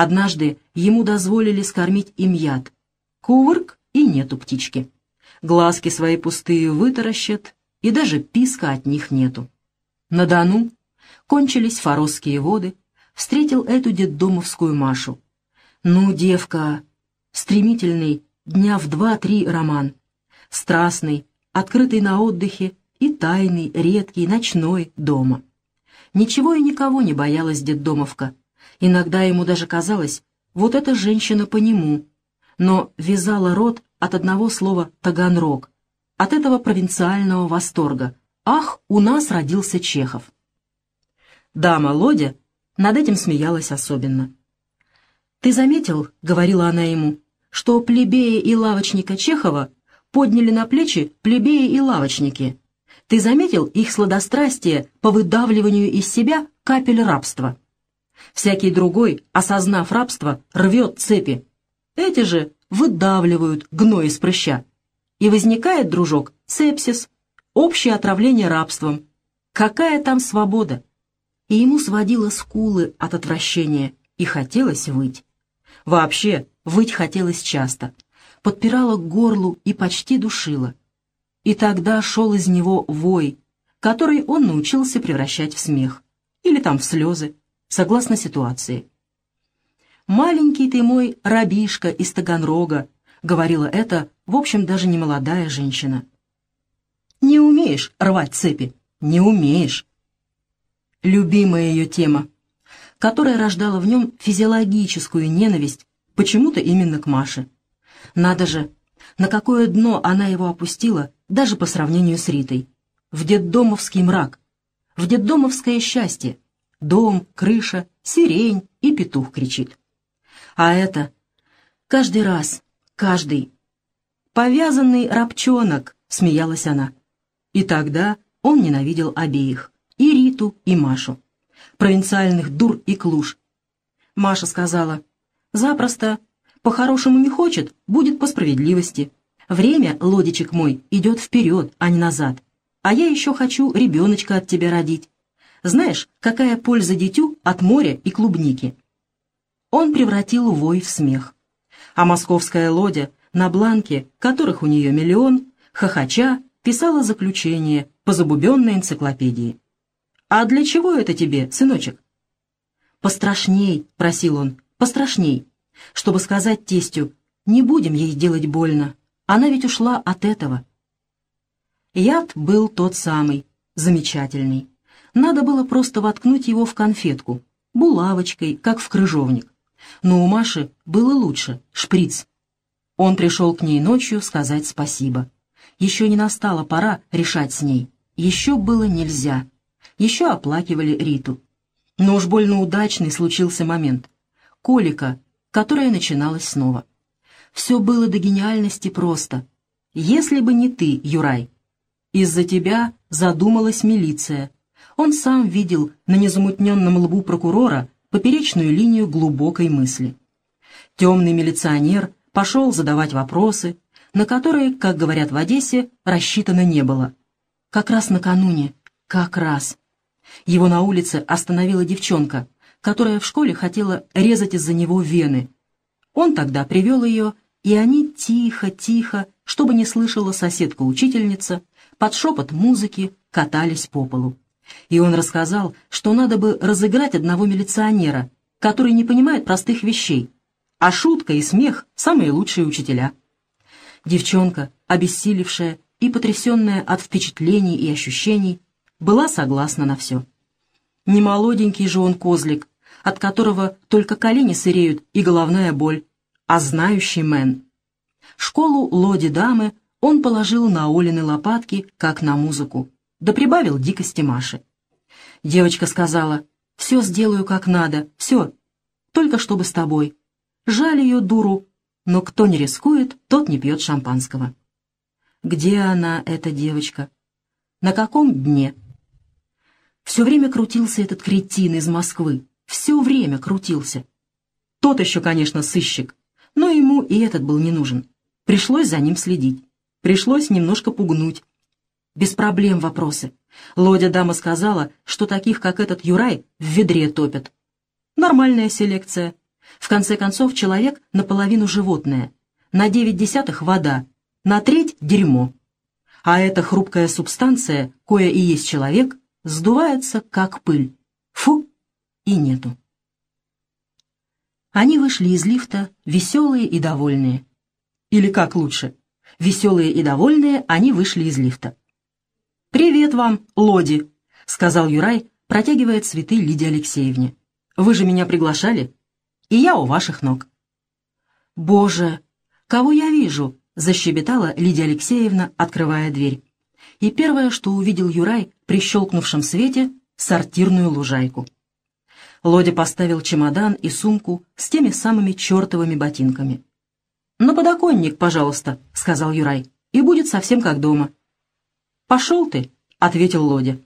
Однажды ему дозволили скормить им яд. Кувырк и нету птички. Глазки свои пустые вытаращат, и даже писка от них нету. На Дону кончились форосские воды, встретил эту детдомовскую Машу. Ну, девка, стремительный, дня в два-три роман. Страстный, открытый на отдыхе и тайный, редкий, ночной дома. Ничего и никого не боялась детдомовка. Иногда ему даже казалось, вот эта женщина по нему, но вязала рот от одного слова «таганрог», от этого провинциального восторга. «Ах, у нас родился Чехов!» Дама Лодя над этим смеялась особенно. «Ты заметил, — говорила она ему, — что плебея и лавочника Чехова подняли на плечи плебеи и лавочники? Ты заметил их сладострастие по выдавливанию из себя капель рабства? Всякий другой, осознав рабство, рвет цепи. Эти же выдавливают гной из прыща. И возникает, дружок, сепсис, общее отравление рабством. Какая там свобода? И ему сводило скулы от отвращения, и хотелось выть. Вообще, выть хотелось часто. Подпирало к горлу и почти душило. И тогда шел из него вой, который он научился превращать в смех. Или там в слезы, согласно ситуации. «Маленький ты мой рабишка из Таганрога», — говорила это, в общем, даже не молодая женщина. «Не умеешь рвать цепи, не умеешь». Любимая ее тема, которая рождала в нем физиологическую ненависть почему-то именно к Маше. Надо же, на какое дно она его опустила, даже по сравнению с Ритой. В детдомовский мрак, в детдомовское счастье. Дом, крыша, сирень и петух кричит. А это каждый раз, каждый. «Повязанный рабчонок», — смеялась она. И тогда он ненавидел обеих, и Риту, и Машу. Провинциальных дур и клуш. Маша сказала, «Запросто. По-хорошему не хочет, будет по справедливости. Время, лодичек мой, идет вперед, а не назад. А я еще хочу ребеночка от тебя родить. Знаешь, какая польза дитю от моря и клубники?» он превратил вой в смех. А московская лодя, на бланке, которых у нее миллион, хохоча, писала заключение по забубенной энциклопедии. «А для чего это тебе, сыночек?» «Пострашней», — просил он, — «пострашней, чтобы сказать тестю, не будем ей делать больно, она ведь ушла от этого». Яд был тот самый, замечательный. Надо было просто воткнуть его в конфетку, булавочкой, как в крыжовник. Но у Маши было лучше, шприц. Он пришел к ней ночью сказать спасибо. Еще не настала пора решать с ней. Еще было нельзя. Еще оплакивали Риту. Но уж больно удачный случился момент. Колика, которая начиналась снова. Все было до гениальности просто. Если бы не ты, Юрай. Из-за тебя задумалась милиция. Он сам видел на незамутненном лбу прокурора поперечную линию глубокой мысли. Темный милиционер пошел задавать вопросы, на которые, как говорят в Одессе, рассчитано не было. Как раз накануне, как раз. Его на улице остановила девчонка, которая в школе хотела резать из-за него вены. Он тогда привел ее, и они тихо-тихо, чтобы не слышала соседка-учительница, под шепот музыки катались по полу. И он рассказал, что надо бы разыграть одного милиционера, который не понимает простых вещей, а шутка и смех — самые лучшие учителя. Девчонка, обессилевшая и потрясенная от впечатлений и ощущений, была согласна на все. Не молоденький же он козлик, от которого только колени сыреют и головная боль, а знающий мэн. Школу лоди-дамы он положил на Олины лопатки, как на музыку да прибавил дикости Маши. Девочка сказала, «Все сделаю как надо, все, только чтобы с тобой. Жаль ее, дуру, но кто не рискует, тот не пьет шампанского». Где она, эта девочка? На каком дне? Все время крутился этот кретин из Москвы. Все время крутился. Тот еще, конечно, сыщик, но ему и этот был не нужен. Пришлось за ним следить. Пришлось немножко пугнуть, без проблем вопросы. Лодя дама сказала, что таких, как этот Юрай, в ведре топят. Нормальная селекция. В конце концов, человек наполовину животное, на девять десятых вода, на треть дерьмо. А эта хрупкая субстанция, кое и есть человек, сдувается, как пыль. Фу, и нету. Они вышли из лифта, веселые и довольные. Или как лучше? Веселые и довольные, они вышли из лифта. «Привет вам, Лоди», — сказал Юрай, протягивая цветы Лидии Алексеевне. «Вы же меня приглашали, и я у ваших ног». «Боже, кого я вижу?» — защебетала Лидия Алексеевна, открывая дверь. И первое, что увидел Юрай при щелкнувшем свете — сортирную лужайку. Лодя поставил чемодан и сумку с теми самыми чертовыми ботинками. «На подоконник, пожалуйста», — сказал Юрай, — «и будет совсем как дома». «Пошел ты», — ответил Лодя.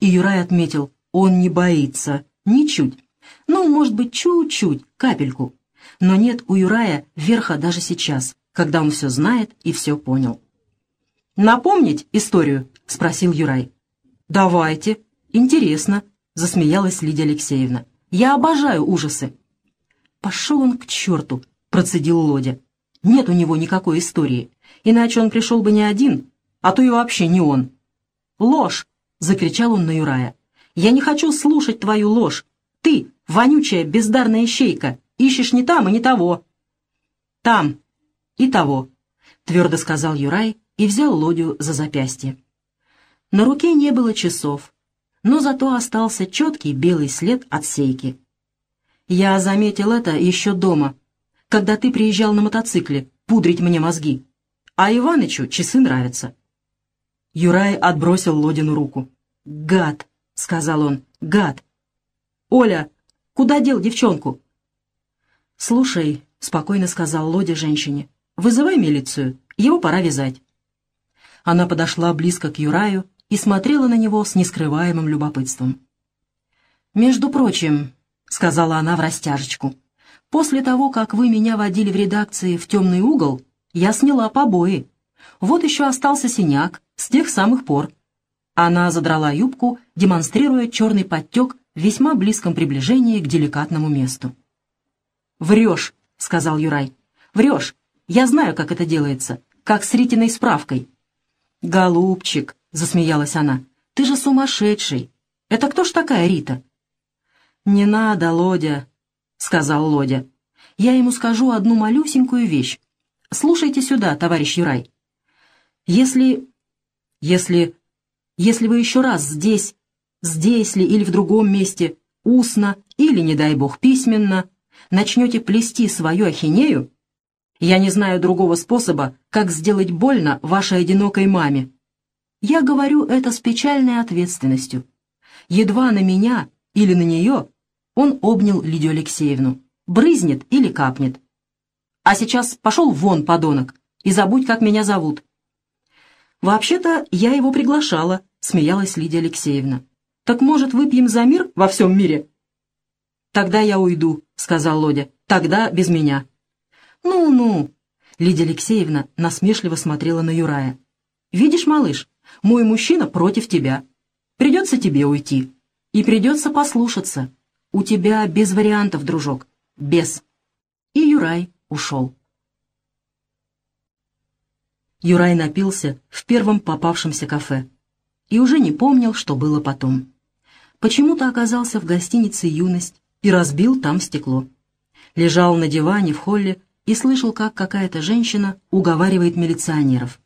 И Юрай отметил, он не боится, ничуть. Ну, может быть, чуть-чуть, капельку. Но нет у Юрая верха даже сейчас, когда он все знает и все понял. «Напомнить историю?» — спросил Юрай. «Давайте. Интересно», — засмеялась Лидия Алексеевна. «Я обожаю ужасы». «Пошел он к черту», — процедил Лодя. «Нет у него никакой истории, иначе он пришел бы не один, а то и вообще не он». «Ложь!» — закричал он на Юрая. «Я не хочу слушать твою ложь. Ты, вонючая бездарная щейка, ищешь не там и не того». «Там и того», — твердо сказал Юрай и взял Лодю за запястье. На руке не было часов, но зато остался четкий белый след от сейки. Я заметил это еще дома, когда ты приезжал на мотоцикле пудрить мне мозги, а Иванычу часы нравятся. Юрай отбросил Лодину руку. «Гад!» — сказал он. «Гад!» «Оля, куда дел девчонку?» «Слушай», — спокойно сказал Лодя женщине, — «вызывай милицию, его пора вязать». Она подошла близко к Юраю и смотрела на него с нескрываемым любопытством. «Между прочим», — сказала она в растяжечку, — «после того, как вы меня водили в редакции в темный угол, я сняла побои. Вот еще остался синяк с тех самых пор». Она задрала юбку, демонстрируя черный подтек в весьма близком приближении к деликатному месту. «Врешь», — сказал Юрай. «Врешь. Я знаю, как это делается. Как с Ритиной справкой». «Голубчик», — засмеялась она, — «ты же сумасшедший. Это кто ж такая Рита?» «Не надо, Лодя», — сказал Лодя. «Я ему скажу одну малюсенькую вещь. Слушайте сюда, товарищ Юрай. Если... если... если вы еще раз здесь, здесь ли или в другом месте, устно или, не дай бог, письменно, начнете плести свою ахинею, я не знаю другого способа, как сделать больно вашей одинокой маме. Я говорю это с печальной ответственностью. Едва на меня или на нее он обнял Лидию Алексеевну. Брызнет или капнет. А сейчас пошел вон, подонок, и забудь, как меня зовут. «Вообще-то я его приглашала», — смеялась Лидия Алексеевна. «Так, может, выпьем за мир во всем мире?» «Тогда я уйду», — сказал Лодя. «Тогда без меня». «Ну-ну», — Лидия Алексеевна насмешливо смотрела на Юрая. «Видишь, малыш, мой мужчина против тебя. Придется тебе уйти. И придется послушаться. У тебя без вариантов, дружок. Без». И Юрай ушел. Юрай напился в первом попавшемся кафе и уже не помнил, что было потом. Почему-то оказался в гостинице «Юность» и разбил там стекло. Лежал на диване в холле и слышал, как какая-то женщина уговаривает милиционеров.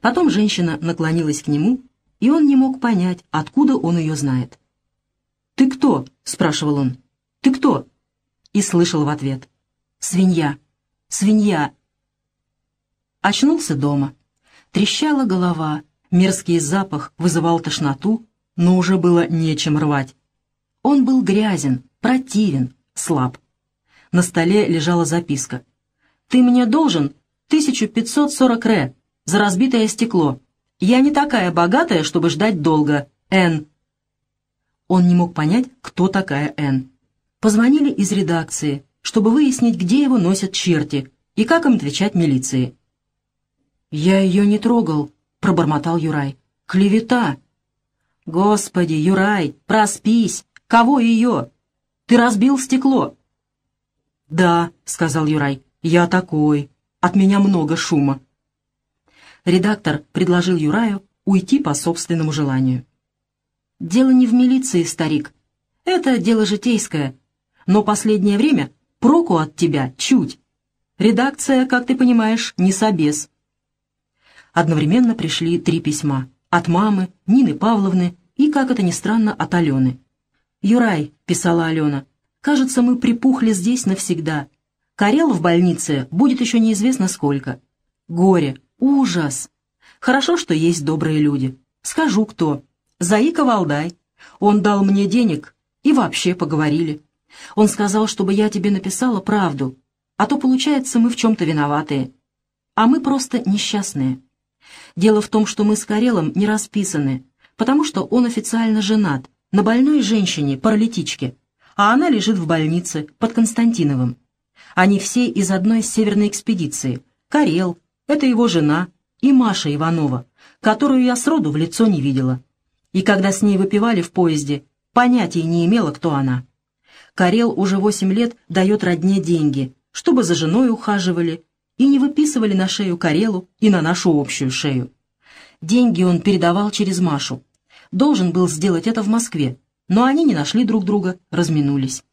Потом женщина наклонилась к нему, и он не мог понять, откуда он ее знает. «Ты кто?» — спрашивал он. «Ты кто?» И слышал в ответ. «Свинья! Свинья!» Очнулся дома. Трещала голова, мерзкий запах вызывал тошноту, но уже было нечем рвать. Он был грязен, противен, слаб. На столе лежала записка. Ты мне должен 1540 ре за разбитое стекло. Я не такая богатая, чтобы ждать долго. Н. Он не мог понять, кто такая Н. Позвонили из редакции, чтобы выяснить, где его носят черти и как им отвечать милиции. «Я ее не трогал», — пробормотал Юрай. «Клевета!» «Господи, Юрай, проспись! Кого ее? Ты разбил стекло!» «Да», — сказал Юрай, — «я такой. От меня много шума». Редактор предложил Юраю уйти по собственному желанию. «Дело не в милиции, старик. Это дело житейское. Но последнее время проку от тебя чуть. Редакция, как ты понимаешь, не собес». Одновременно пришли три письма. От мамы, Нины Павловны и, как это ни странно, от Алены. «Юрай», — писала Алена, — «кажется, мы припухли здесь навсегда. Карел в больнице будет еще неизвестно сколько. Горе, ужас. Хорошо, что есть добрые люди. Скажу, кто. Заика Валдай. Он дал мне денег и вообще поговорили. Он сказал, чтобы я тебе написала правду, а то, получается, мы в чем-то виноватые. А мы просто несчастные. Дело в том, что мы с Карелом не расписаны, потому что он официально женат на больной женщине, паралитичке, а она лежит в больнице под Константиновым. Они все из одной северной экспедиции. Карел, это его жена, и Маша Иванова, которую я сроду в лицо не видела. И когда с ней выпивали в поезде, понятия не имела, кто она. Карел уже восемь лет дает родне деньги, чтобы за женой ухаживали, и не выписывали на шею Карелу и на нашу общую шею. Деньги он передавал через Машу. Должен был сделать это в Москве, но они не нашли друг друга, разминулись.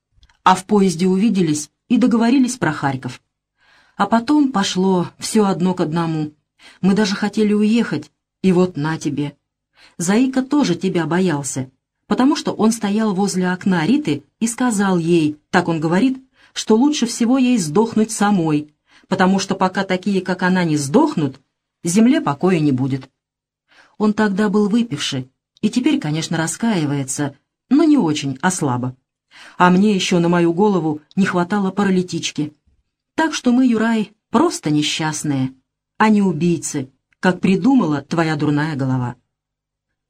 А в поезде увиделись и договорились про Харьков. А потом пошло все одно к одному. Мы даже хотели уехать, и вот на тебе. Заика тоже тебя боялся, потому что он стоял возле окна Риты и сказал ей, так он говорит, что лучше всего ей сдохнуть самой, потому что пока такие, как она, не сдохнут, земле покоя не будет. Он тогда был выпивший, и теперь, конечно, раскаивается, но не очень, а слабо а мне еще на мою голову не хватало паралитички. Так что мы, Юрай, просто несчастные, а не убийцы, как придумала твоя дурная голова.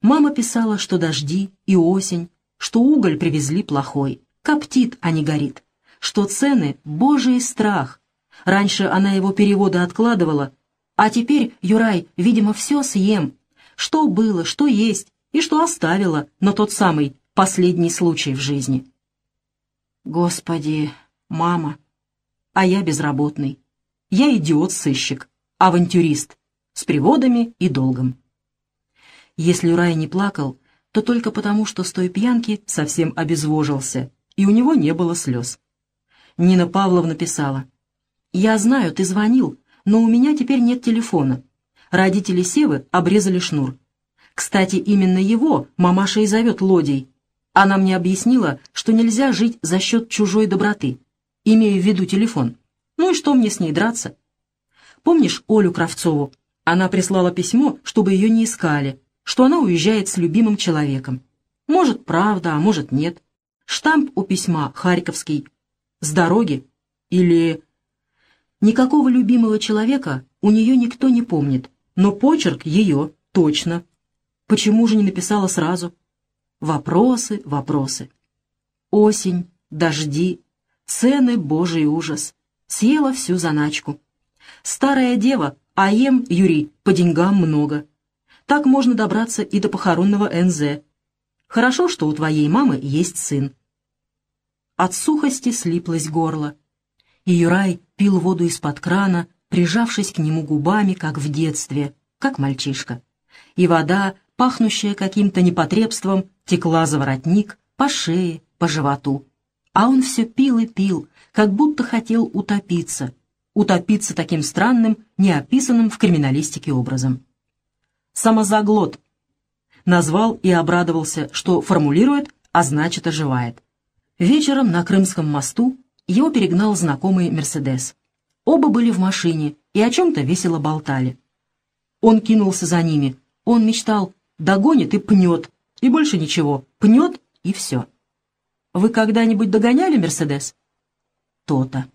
Мама писала, что дожди и осень, что уголь привезли плохой, коптит, а не горит, что цены — божий страх. Раньше она его переводы откладывала, а теперь, Юрай, видимо, все съем. Что было, что есть и что оставила на тот самый последний случай в жизни. Господи, мама, а я безработный. Я идиот-сыщик, авантюрист, с приводами и долгом. Если Рай не плакал, то только потому, что с той пьянки совсем обезвожился, и у него не было слез. Нина Павловна писала, «Я знаю, ты звонил, но у меня теперь нет телефона. Родители Севы обрезали шнур. Кстати, именно его мамаша и зовет Лодей, она мне объяснила, что нельзя жить за счет чужой доброты, имея в виду телефон. Ну и что мне с ней драться? Помнишь Олю Кравцову? Она прислала письмо, чтобы ее не искали, что она уезжает с любимым человеком. Может, правда, а может, нет. Штамп у письма харьковский. С дороги? Или... Никакого любимого человека у нее никто не помнит, но почерк ее точно. Почему же не написала сразу? Вопросы, вопросы. Осень, дожди, цены, божий ужас. Съела всю заначку. Старая дева, а ем, Юрий, по деньгам много. Так можно добраться и до похоронного НЗ. Хорошо, что у твоей мамы есть сын. От сухости слиплось горло. И Юрай пил воду из-под крана, прижавшись к нему губами, как в детстве, как мальчишка. И вода, пахнущая каким-то непотребством, текла за воротник, по шее, по животу. А он все пил и пил, как будто хотел утопиться. Утопиться таким странным, неописанным в криминалистике образом. «Самозаглот» назвал и обрадовался, что формулирует, а значит оживает. Вечером на Крымском мосту его перегнал знакомый «Мерседес». Оба были в машине и о чем-то весело болтали. Он кинулся за ними. Он мечтал, догонит и пнет, и больше ничего. Пнет, и все. Вы когда-нибудь догоняли «Мерседес»? То-то.